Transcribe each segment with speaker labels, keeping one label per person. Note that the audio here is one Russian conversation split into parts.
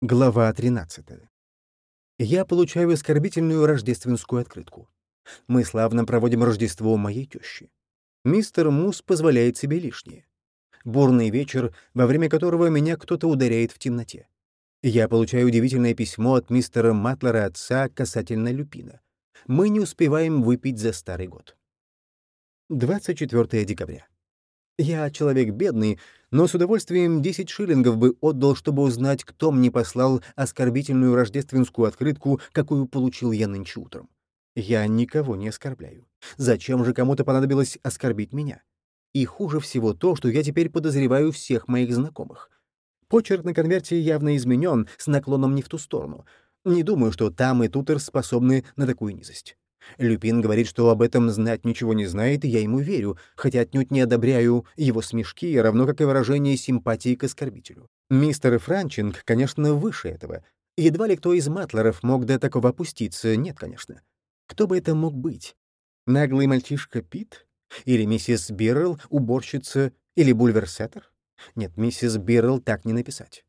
Speaker 1: Глава 13. Я получаю оскорбительную рождественскую открытку. Мы славно проводим Рождество у моей тещи. Мистер Мус позволяет себе лишнее. Бурный вечер, во время которого меня кто-то ударяет в темноте. Я получаю удивительное письмо от мистера Матлера отца касательно люпина. Мы не успеваем выпить за старый год. 24 декабря. Я человек бедный, но с удовольствием 10 шиллингов бы отдал, чтобы узнать, кто мне послал оскорбительную рождественскую открытку, какую получил я нынче утром. Я никого не оскорбляю. Зачем же кому-то понадобилось оскорбить меня? И хуже всего то, что я теперь подозреваю всех моих знакомых. Почерк на конверте явно изменен, с наклоном не в ту сторону. Не думаю, что там и Тутер способны на такую низость. Люпин говорит, что об этом знать ничего не знает, и я ему верю, хотя отнюдь не одобряю его смешки, равно как и выражение симпатии к оскорбителю. Мистер Франчинг, конечно, выше этого. Едва ли кто из матлеров мог до такого опуститься, нет, конечно. Кто бы это мог быть? Наглый мальчишка Пит? Или миссис Биррелл, уборщица? Или бульверсеттер? Нет, миссис Биррелл так не написать.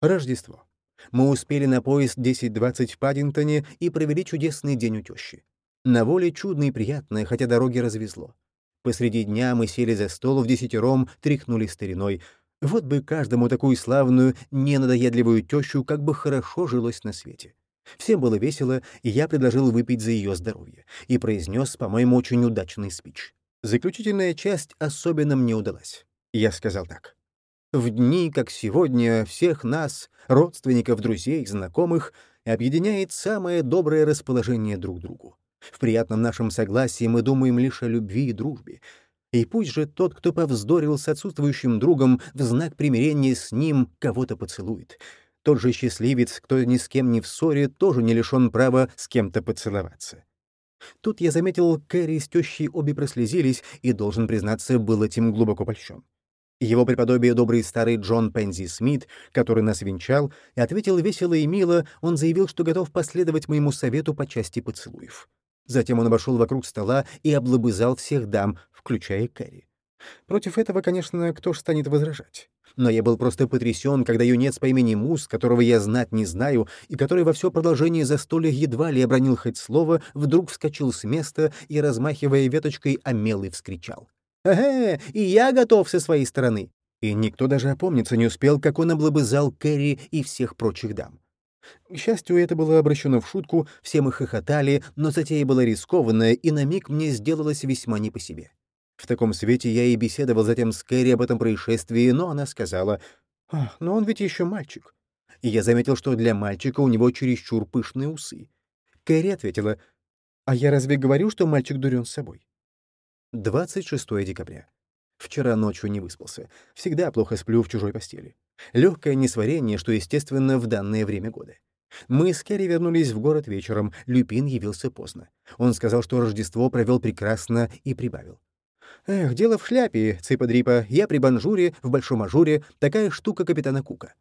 Speaker 1: Рождество. Мы успели на поезд 10.20 в Паддингтоне и провели чудесный день у тещи. На воле чудно и приятно, хотя дороги развезло. Посреди дня мы сели за стол в десятером, тряхнули стариной. Вот бы каждому такую славную, ненадоедливую тещу, как бы хорошо жилось на свете. Всем было весело, и я предложил выпить за ее здоровье. И произнес, по-моему, очень удачный спич. Заключительная часть особенно мне удалась. Я сказал так. В дни, как сегодня, всех нас, родственников, друзей, знакомых, объединяет самое доброе расположение друг к другу. В приятном нашем согласии мы думаем лишь о любви и дружбе. И пусть же тот, кто повздорил с отсутствующим другом, в знак примирения с ним кого-то поцелует. Тот же счастливец, кто ни с кем не в ссоре, тоже не лишен права с кем-то поцеловаться. Тут я заметил, Кэрри с тещей обе прослезились, и, должен признаться, был этим глубоко польщен. Его преподобие добрый старый Джон Пензи Смит, который нас венчал, ответил весело и мило, он заявил, что готов последовать моему совету по части поцелуев. Затем он обошел вокруг стола и облобызал всех дам, включая Кэрри. Против этого, конечно, кто ж станет возражать. Но я был просто потрясен, когда юнец по имени Мус, которого я знать не знаю, и который во все продолжение застолья едва ли обронил хоть слово, вдруг вскочил с места и, размахивая веточкой, омелый вскричал. «Эге, и я готов со своей стороны!» И никто даже опомниться не успел, как он облобызал Кэрри и всех прочих дам. К счастью, это было обращено в шутку, все мы хохотали, но затея была рискованная, и на миг мне сделалось весьма не по себе. В таком свете я и беседовал затем с Кэрри об этом происшествии, но она сказала, «Ах, но он ведь еще мальчик». И я заметил, что для мальчика у него чересчур пышные усы. Кэрри ответила, «А я разве говорю, что мальчик дурен с собой?» 26 декабря. Вчера ночью не выспался. Всегда плохо сплю в чужой постели. Легкое несварение, что естественно в данное время года. Мы с Керри вернулись в город вечером, Люпин явился поздно. Он сказал, что Рождество провел прекрасно и прибавил. «Эх, дело в шляпе, цыпа-дрипа, я при банжуре, в большом ажуре, такая штука капитана Кука».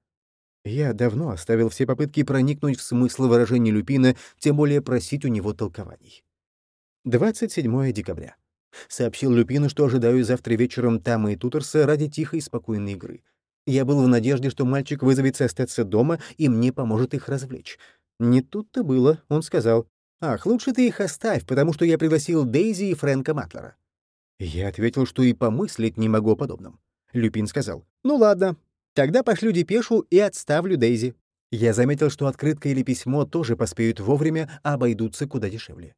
Speaker 1: Я давно оставил все попытки проникнуть в смысл выражения Люпина, тем более просить у него толкований. 27 декабря. Сообщил Люпину, что ожидаю завтра вечером Тама и Тутерса ради тихой и спокойной игры. Я был в надежде, что мальчик вызовется остаться дома и мне поможет их развлечь. Не тут-то было, он сказал. «Ах, лучше ты их оставь, потому что я пригласил Дейзи и Фрэнка Матлера». Я ответил, что и помыслить не могу о подобном. Люпин сказал. «Ну ладно, тогда пошлю депешу и отставлю Дейзи». Я заметил, что открытка или письмо тоже поспеют вовремя, а обойдутся куда дешевле.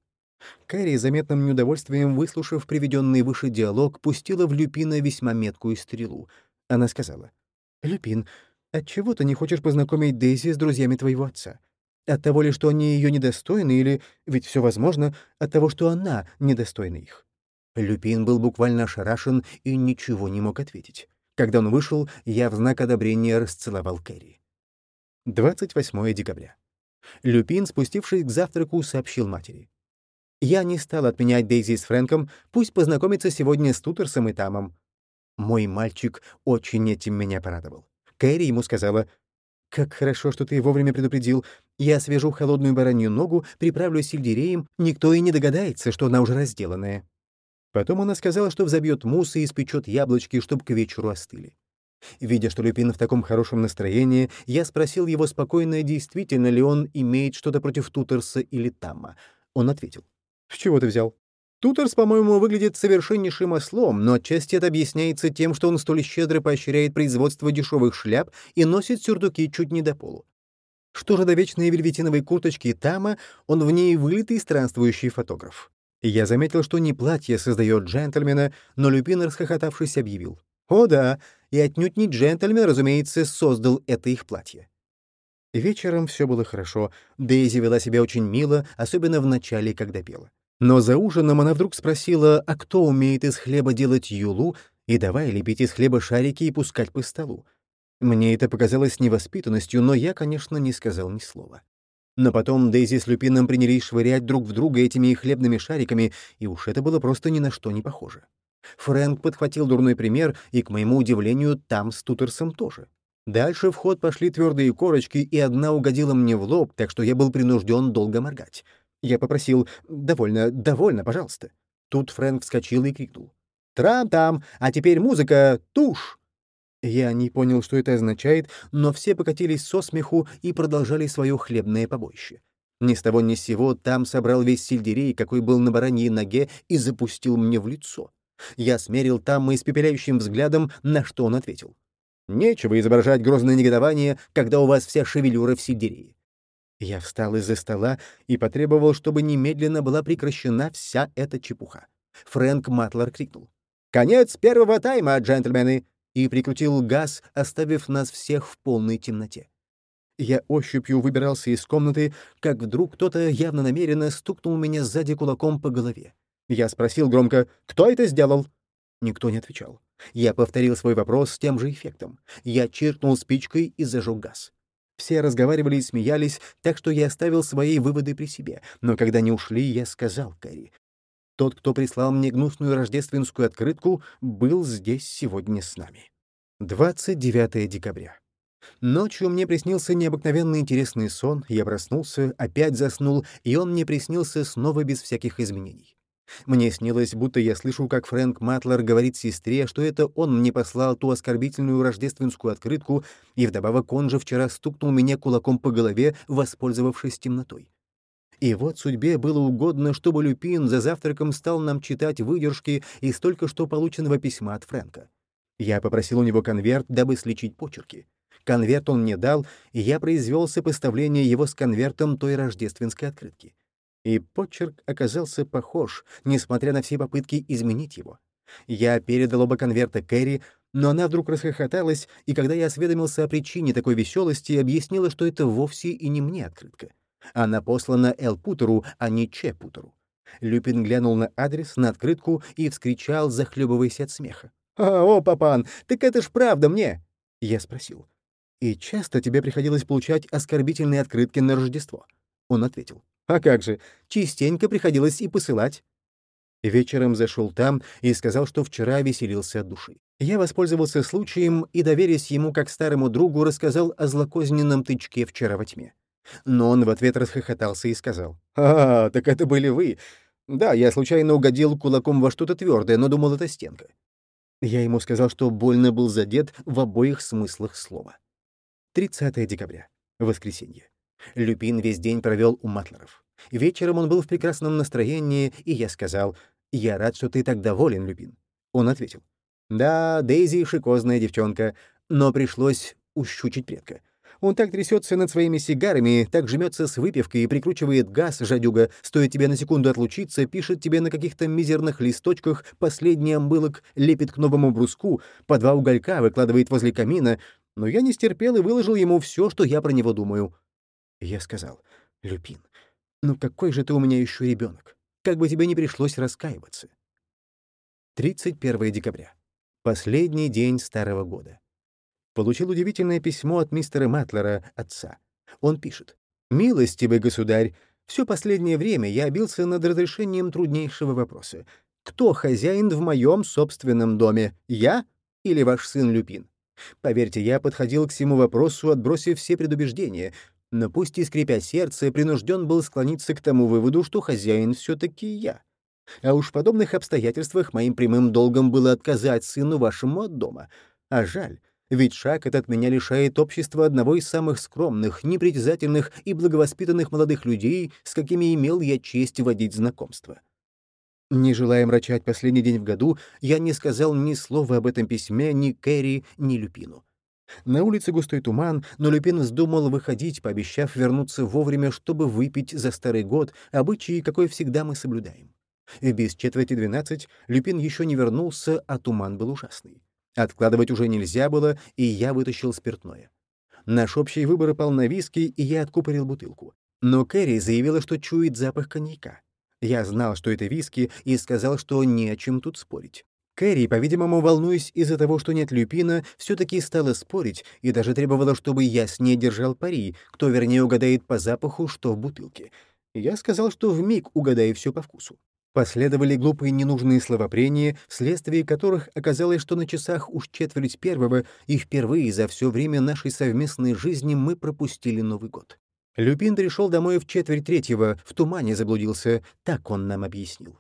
Speaker 1: Кэрри, заметным неудовольствием выслушав приведенный выше диалог, пустила в Люпина весьма меткую стрелу. Она сказала, «Люпин, отчего ты не хочешь познакомить Дейзи с друзьями твоего отца? От того ли, что они ее недостойны, или, ведь все возможно, от того, что она недостойна их?» Люпин был буквально ошарашен и ничего не мог ответить. Когда он вышел, я в знак одобрения расцеловал Кэрри. 28 декабря. Люпин, спустившись к завтраку, сообщил матери. Я не стал отменять Дейзи с Фрэнком, пусть познакомится сегодня с Тутерсом и Тамом. Мой мальчик очень этим меня порадовал. Кэрри ему сказала, «Как хорошо, что ты вовремя предупредил. Я свяжу холодную баранью ногу, приправлю сельдереем, никто и не догадается, что она уже разделанная». Потом она сказала, что взобьет мусс и испечет яблочки, чтобы к вечеру остыли. Видя, что Люпин в таком хорошем настроении, я спросил его спокойно, действительно ли он имеет что-то против Тутерса или Тамма. Он ответил. «С чего ты взял?» Тутерс, по-моему, выглядит совершеннейшим ослом, но отчасти это объясняется тем, что он столь щедро поощряет производство дешевых шляп и носит сюртуки чуть не до полу. Что же до вечной вельветиновой курточки Тама, он в ней вылитый странствующий фотограф. Я заметил, что не платье создает джентльмена, но Люпин, расхохотавшись, объявил. О да, и отнюдь не джентльмен, разумеется, создал это их платье. Вечером все было хорошо, Дейзи вела себя очень мило, особенно в начале, когда пела. Но за ужином она вдруг спросила, а кто умеет из хлеба делать юлу, и давай лепить из хлеба шарики и пускать по столу. Мне это показалось невоспитанностью, но я, конечно, не сказал ни слова. Но потом Дейзи с Люпином принялись швырять друг в друга этими хлебными шариками, и уж это было просто ни на что не похоже. Фрэнк подхватил дурной пример, и, к моему удивлению, там с Тутерсом тоже. Дальше в ход пошли твердые корочки, и одна угодила мне в лоб, так что я был принужден долго моргать. Я попросил «Довольно, довольно, пожалуйста». Тут Фрэнк вскочил и крикнул. «Трам-там! А теперь музыка! Тушь!» Я не понял, что это означает, но все покатились со смеху и продолжали свое хлебное побоище. Ни с того ни с сего там собрал весь сельдерей, какой был на бараньей ноге, и запустил мне в лицо. Я смерил там испепеляющим взглядом, на что он ответил. «Нечего изображать грозное негодование, когда у вас вся шевелюра в сельдерее. Я встал из-за стола и потребовал, чтобы немедленно была прекращена вся эта чепуха. Фрэнк Матлер крикнул. «Конец первого тайма, джентльмены!» и прикрутил газ, оставив нас всех в полной темноте. Я ощупью выбирался из комнаты, как вдруг кто-то явно намеренно стукнул меня сзади кулаком по голове. Я спросил громко «Кто это сделал?» Никто не отвечал. Я повторил свой вопрос с тем же эффектом. Я чиркнул спичкой и зажег газ. Все разговаривали и смеялись, так что я оставил свои выводы при себе. Но когда они ушли, я сказал Кэрри. Тот, кто прислал мне гнусную рождественскую открытку, был здесь сегодня с нами. 29 декабря. Ночью мне приснился необыкновенно интересный сон, я проснулся, опять заснул, и он мне приснился снова без всяких изменений. Мне снилось, будто я слышу, как Фрэнк Матлер говорит сестре, что это он мне послал ту оскорбительную рождественскую открытку, и вдобавок он же вчера стукнул меня кулаком по голове, воспользовавшись темнотой. И вот судьбе было угодно, чтобы Люпин за завтраком стал нам читать выдержки из только что полученного письма от Фрэнка. Я попросил у него конверт, дабы сличить почерки. Конверт он мне дал, и я произвел сопоставление его с конвертом той рождественской открытки и почерк оказался похож, несмотря на все попытки изменить его. Я передал оба конверта Кэрри, но она вдруг расхохоталась, и когда я осведомился о причине такой веселости, объяснила, что это вовсе и не мне открытка. Она послана Эл Путеру, а не Че Путеру. Люпин глянул на адрес, на открытку и вскричал, захлебываясь от смеха. «О, папан, так это ж правда мне!» Я спросил. «И часто тебе приходилось получать оскорбительные открытки на Рождество?» Он ответил. А как же, частенько приходилось и посылать. Вечером зашел там и сказал, что вчера веселился от души. Я воспользовался случаем и, доверясь ему как старому другу, рассказал о злокозненном тычке вчера во тьме. Но он в ответ расхохотался и сказал, «А, так это были вы. Да, я случайно угодил кулаком во что-то твердое, но думал, это стенка». Я ему сказал, что больно был задет в обоих смыслах слова. 30 декабря. Воскресенье. Люпин весь день провел у Матлеров. Вечером он был в прекрасном настроении, и я сказал, «Я рад, что ты так доволен, Люпин». Он ответил, «Да, Дейзи — шикозная девчонка, но пришлось ущучить предка. Он так трясется над своими сигарами, так жмется с выпивкой и прикручивает газ, жадюга, стоит тебе на секунду отлучиться, пишет тебе на каких-то мизерных листочках последний амбылок, лепит к новому бруску, по два уголька выкладывает возле камина, но я не стерпел и выложил ему все, что я про него думаю. Я сказал, «Люпин, ну какой же ты у меня еще ребенок? Как бы тебе не пришлось раскаиваться». 31 декабря. Последний день старого года. Получил удивительное письмо от мистера Матлера, отца. Он пишет. «Милостивый государь, все последнее время я бился над разрешением труднейшего вопроса. Кто хозяин в моем собственном доме, я или ваш сын Люпин? Поверьте, я подходил к всему вопросу, отбросив все предубеждения, но пусть и скрипя сердце, принужден был склониться к тому выводу, что хозяин все-таки я. А уж в подобных обстоятельствах моим прямым долгом было отказать сыну вашему от дома. А жаль, Ведь шаг этот меня лишает общества одного из самых скромных, непритязательных и благовоспитанных молодых людей, с какими имел я честь водить знакомство. Не желая мрачать последний день в году, я не сказал ни слова об этом письме ни Кэрри, ни Люпину. На улице густой туман, но Люпин вздумал выходить, пообещав вернуться вовремя, чтобы выпить за старый год, обычаи, какой всегда мы соблюдаем. И без четверти двенадцать Люпин еще не вернулся, а туман был ужасный. Откладывать уже нельзя было, и я вытащил спиртное. Наш общий выбор пал на виски, и я откупорил бутылку. Но Кэрри заявила, что чует запах коньяка. Я знал, что это виски, и сказал, что не о чем тут спорить. Кэрри, по-видимому, волнуясь из-за того, что нет люпина, все-таки стала спорить и даже требовала, чтобы я с ней держал пари, кто вернее угадает по запаху, что в бутылке. Я сказал, что вмиг угадаю все по вкусу. Последовали глупые ненужные словопрения, вследствие которых оказалось, что на часах уж четверть первого, и впервые за все время нашей совместной жизни мы пропустили Новый год. Люпин пришел домой в четверть третьего, в тумане заблудился, так он нам объяснил.